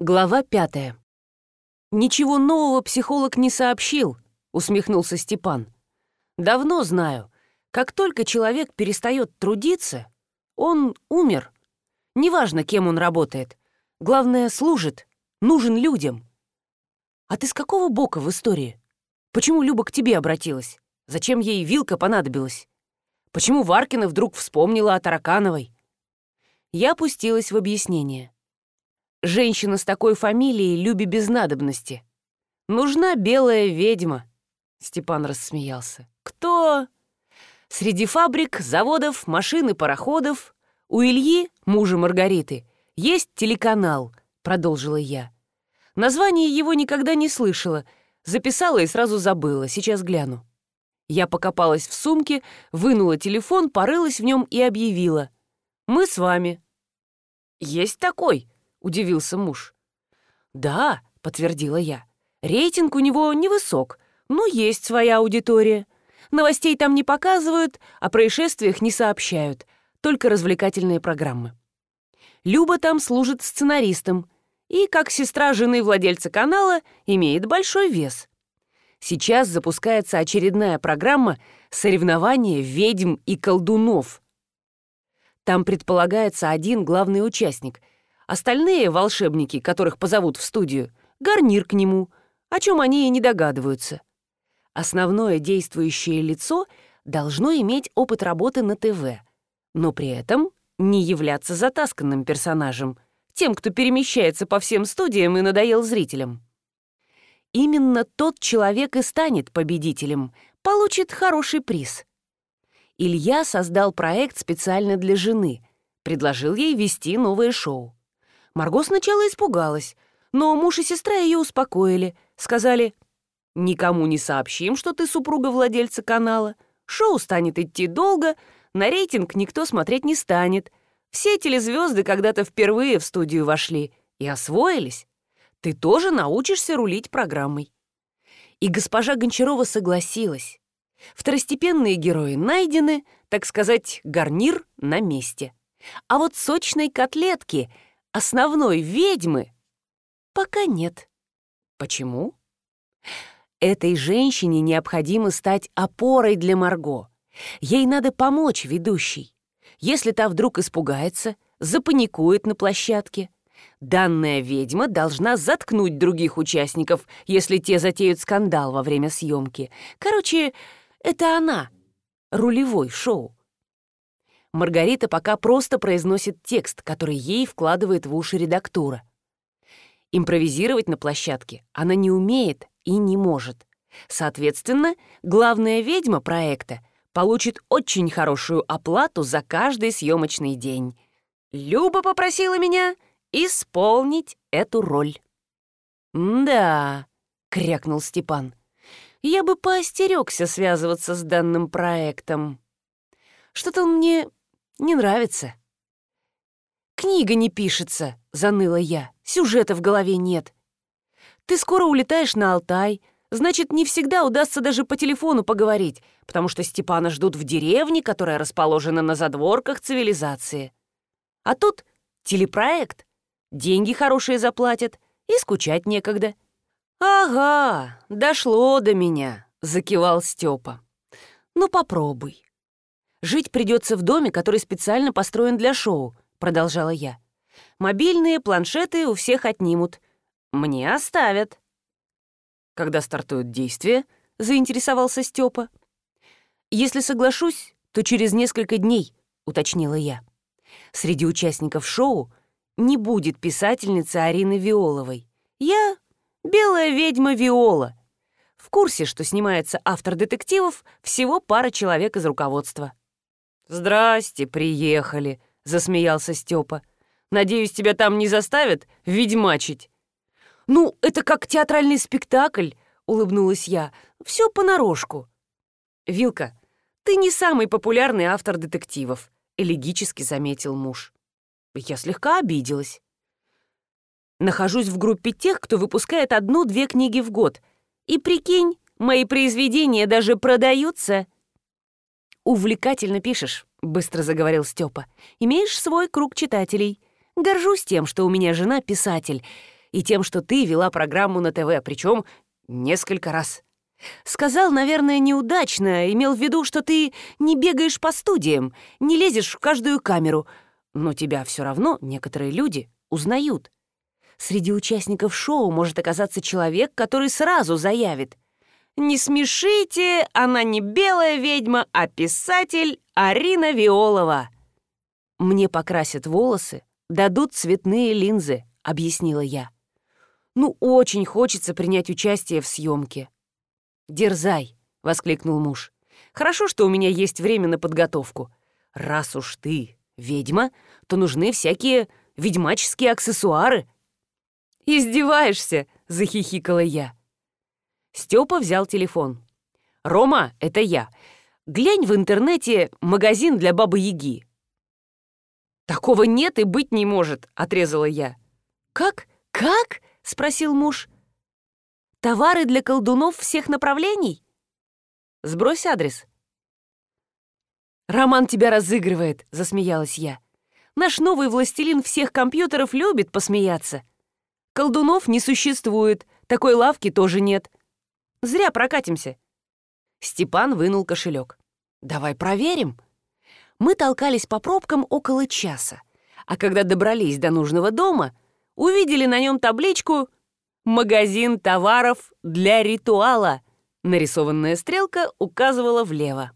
Глава пятая. «Ничего нового психолог не сообщил», — усмехнулся Степан. «Давно знаю. Как только человек перестает трудиться, он умер. Неважно, кем он работает. Главное, служит, нужен людям». «А ты с какого бока в истории? Почему Люба к тебе обратилась? Зачем ей вилка понадобилась? Почему Варкина вдруг вспомнила о Таракановой?» Я пустилась в объяснение. Женщина с такой фамилией люби без надобности. Нужна белая ведьма. Степан рассмеялся. Кто? Среди фабрик, заводов, машин и пароходов у Ильи, мужа Маргариты, есть телеканал, продолжила я. Название его никогда не слышала, записала и сразу забыла, сейчас гляну. Я покопалась в сумке, вынула телефон, порылась в нем и объявила. «Мы с вами». «Есть такой», удивился муж. «Да», — подтвердила я, — «рейтинг у него невысок, но есть своя аудитория. Новостей там не показывают, о происшествиях не сообщают, только развлекательные программы. Люба там служит сценаристом и, как сестра жены владельца канала, имеет большой вес. Сейчас запускается очередная программа «Соревнования ведьм и колдунов». Там предполагается один главный участник — Остальные волшебники, которых позовут в студию, гарнир к нему, о чем они и не догадываются. Основное действующее лицо должно иметь опыт работы на ТВ, но при этом не являться затасканным персонажем, тем, кто перемещается по всем студиям и надоел зрителям. Именно тот человек и станет победителем, получит хороший приз. Илья создал проект специально для жены, предложил ей вести новое шоу. Марго сначала испугалась, но муж и сестра ее успокоили. Сказали, «Никому не сообщим, что ты супруга владельца канала. Шоу станет идти долго, на рейтинг никто смотреть не станет. Все телезвезды когда-то впервые в студию вошли и освоились. Ты тоже научишься рулить программой». И госпожа Гончарова согласилась. Второстепенные герои найдены, так сказать, гарнир на месте. А вот сочной котлетки — основной ведьмы? Пока нет. Почему? Этой женщине необходимо стать опорой для Марго. Ей надо помочь ведущей. Если та вдруг испугается, запаникует на площадке. Данная ведьма должна заткнуть других участников, если те затеют скандал во время съемки. Короче, это она, рулевой шоу. Маргарита пока просто произносит текст, который ей вкладывает в уши редактора. Импровизировать на площадке она не умеет и не может. Соответственно, главная ведьма проекта получит очень хорошую оплату за каждый съемочный день. Люба попросила меня исполнить эту роль. «Да», — крякнул Степан, — «я бы поостерегся связываться с данным проектом. Что-то он мне не нравится». «Книга не пишется», — заныла я. «Сюжета в голове нет. Ты скоро улетаешь на Алтай, значит, не всегда удастся даже по телефону поговорить, потому что Степана ждут в деревне, которая расположена на задворках цивилизации. А тут телепроект. Деньги хорошие заплатят, и скучать некогда». «Ага, дошло до меня», — закивал Степа. «Ну попробуй». «Жить придется в доме, который специально построен для шоу», — продолжала я. «Мобильные планшеты у всех отнимут. Мне оставят». «Когда стартуют действия? — заинтересовался Степа. «Если соглашусь, то через несколько дней», — уточнила я. «Среди участников шоу не будет писательницы Арины Виоловой. Я — белая ведьма Виола. В курсе, что снимается автор детективов, всего пара человек из руководства». «Здрасте, приехали», — засмеялся Степа. «Надеюсь, тебя там не заставят ведьмачить?» «Ну, это как театральный спектакль», — улыбнулась я. «Все понарошку». «Вилка, ты не самый популярный автор детективов», — элегически заметил муж. Я слегка обиделась. Нахожусь в группе тех, кто выпускает одну-две книги в год. И прикинь, мои произведения даже продаются увлекательно пишешь», — быстро заговорил Степа. «Имеешь свой круг читателей. Горжусь тем, что у меня жена писатель, и тем, что ты вела программу на ТВ, причем несколько раз». «Сказал, наверное, неудачно, имел в виду, что ты не бегаешь по студиям, не лезешь в каждую камеру, но тебя все равно некоторые люди узнают. Среди участников шоу может оказаться человек, который сразу заявит — не смешите, она не белая ведьма, а писатель Арина Виолова. Мне покрасят волосы, дадут цветные линзы, объяснила я. Ну, очень хочется принять участие в съемке. Дерзай, воскликнул муж. Хорошо, что у меня есть время на подготовку. Раз уж ты ведьма, то нужны всякие ведьмаческие аксессуары. «Издеваешься!» — захихикала я. Степа взял телефон. «Рома, это я. Глянь в интернете магазин для Бабы-Яги». «Такого нет и быть не может», — отрезала я. «Как? Как?» — спросил муж. «Товары для колдунов всех направлений?» «Сбрось адрес». «Роман тебя разыгрывает», — засмеялась я. «Наш новый властелин всех компьютеров любит посмеяться. Колдунов не существует, такой лавки тоже нет. Зря прокатимся». Степан вынул кошелек. «Давай проверим». Мы толкались по пробкам около часа, а когда добрались до нужного дома, увидели на нем табличку «Магазин товаров для ритуала». Нарисованная стрелка указывала влево.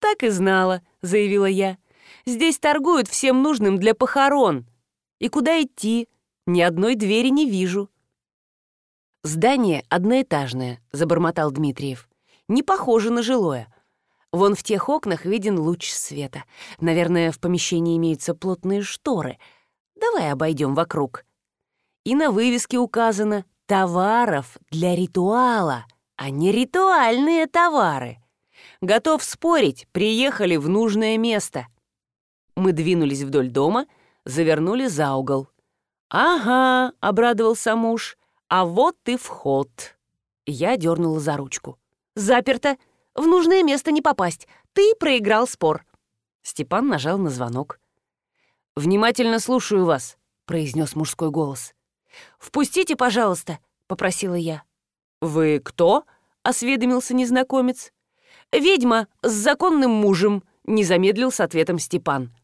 «Так и знала», — заявила я. «Здесь торгуют всем нужным для похорон. И куда идти? Ни одной двери не вижу». Здание одноэтажное, забормотал Дмитриев. Не похоже на жилое. Вон в тех окнах виден луч света. Наверное, в помещении имеются плотные шторы. Давай обойдем вокруг. И на вывеске указано «Товаров для ритуала», а не ритуальные товары. Готов спорить, приехали в нужное место. Мы двинулись вдоль дома, завернули за угол. «Ага», — обрадовался муж, «А вот и вход». Я дернула за ручку. «Заперто. В нужное место не попасть. Ты проиграл спор». Степан нажал на звонок. «Внимательно слушаю вас», — произнес мужской голос. «Впустите, пожалуйста», — попросила я. «Вы кто?» — осведомился незнакомец. «Ведьма с законным мужем», — не замедлил с ответом Степан.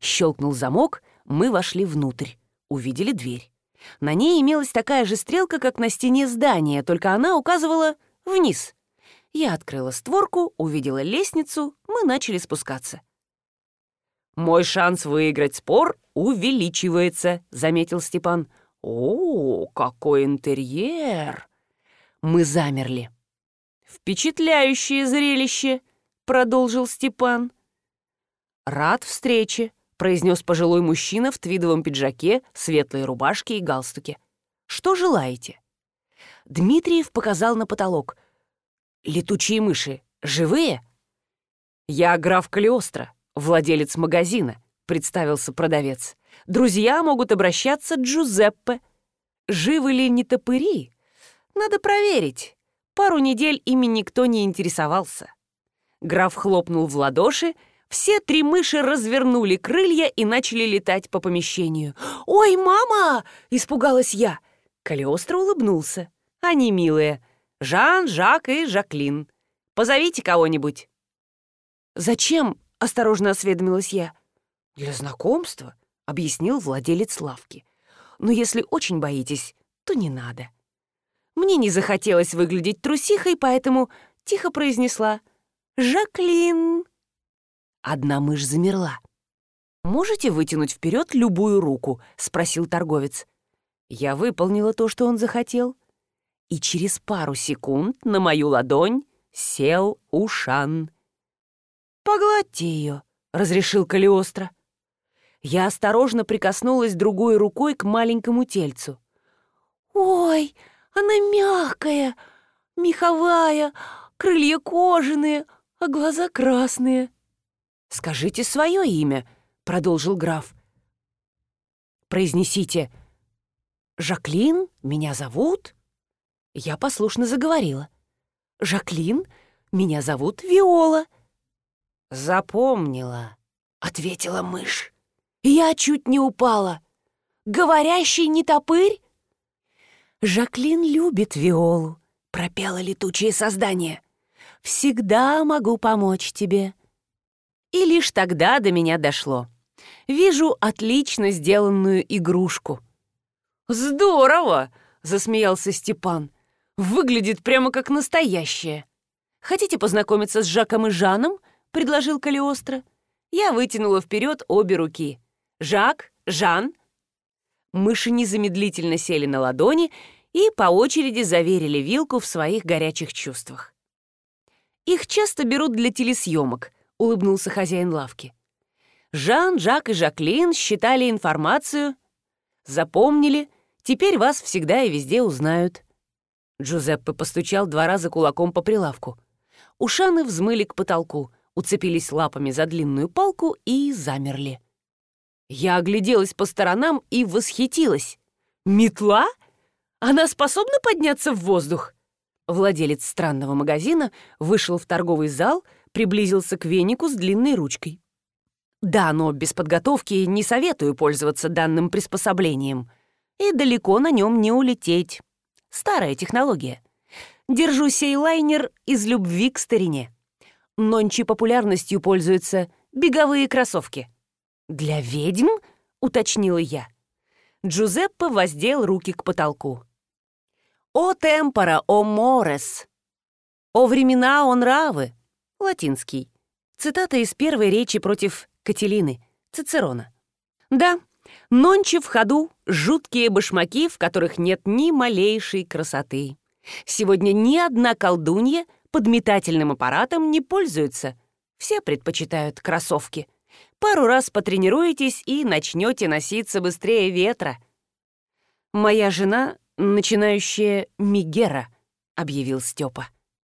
Щелкнул замок, мы вошли внутрь, увидели дверь. На ней имелась такая же стрелка, как на стене здания, только она указывала вниз. Я открыла створку, увидела лестницу, мы начали спускаться. «Мой шанс выиграть спор увеличивается», — заметил Степан. «О, какой интерьер!» Мы замерли. «Впечатляющее зрелище!» — продолжил Степан. «Рад встрече!» произнес пожилой мужчина в твидовом пиджаке, светлой рубашке и галстуке. «Что желаете?» Дмитриев показал на потолок. «Летучие мыши живые?» «Я граф Калиостро, владелец магазина», — представился продавец. «Друзья могут обращаться Джузеппе. Живы ли не топыри? Надо проверить. Пару недель ими никто не интересовался». Граф хлопнул в ладоши — все три мыши развернули крылья и начали летать по помещению. «Ой, мама!» – испугалась я. Калиостро улыбнулся. «Они милые. Жан, Жак и Жаклин. Позовите кого-нибудь». «Зачем?» – осторожно осведомилась я. «Для знакомства», — объяснил владелец лавки. «Но если очень боитесь, то не надо». Мне не захотелось выглядеть трусихой, поэтому тихо произнесла «Жаклин». Одна мышь замерла. «Можете вытянуть вперед любую руку?» — спросил торговец. Я выполнила то, что он захотел. И через пару секунд на мою ладонь сел Ушан. «Погладьте ее», — разрешил Калиостро. Я осторожно прикоснулась другой рукой к маленькому тельцу. «Ой, она мягкая, меховая, крылья кожаные, а глаза красные». «Скажите свое имя», — продолжил граф. «Произнесите «Жаклин, меня зовут?» Я послушно заговорила. «Жаклин, меня зовут Виола». «Запомнила», — ответила мышь. «Я чуть не упала. Говорящий не топырь?» «Жаклин любит Виолу», — Пропела летучее создание. «Всегда могу помочь тебе». И лишь тогда до меня дошло. Вижу отлично сделанную игрушку. «Здорово!» — засмеялся Степан. «Выглядит прямо как настоящее». «Хотите познакомиться с Жаком и Жаном?» — предложил Калиостро. Я вытянула вперед обе руки. «Жак, Жан!» Мыши незамедлительно сели на ладони и по очереди заверили вилку в своих горячих чувствах. Их часто берут для телесъемок —— улыбнулся хозяин лавки. Жан, Жак и Жаклин считали информацию, запомнили, теперь вас всегда и везде узнают. Джузеппе постучал два раза кулаком по прилавку. Ушаны взмыли к потолку, уцепились лапами за длинную палку и замерли. Я огляделась по сторонам и восхитилась. «Метла? Она способна подняться в воздух?» Владелец странного магазина вышел в торговый зал — приблизился к венику с длинной ручкой. Да, но без подготовки не советую пользоваться данным приспособлением. И далеко на нем не улететь. Старая технология. Держу сей лайнер из любви к старине. Нончи популярностью пользуются беговые кроссовки. «Для ведьм?» — уточнила я. Джузеппе воздел руки к потолку. «О темпора, о морес! О времена, о нравы! латинский. Цитата из первой речи против Кателины, Цицерона. Да, нонче в ходу жуткие башмаки, в которых нет ни малейшей красоты. Сегодня ни одна колдунья подметательным аппаратом не пользуется. Все предпочитают кроссовки. Пару раз потренируетесь и начнете носиться быстрее ветра. Моя жена — начинающая Мигера, — объявил Степа.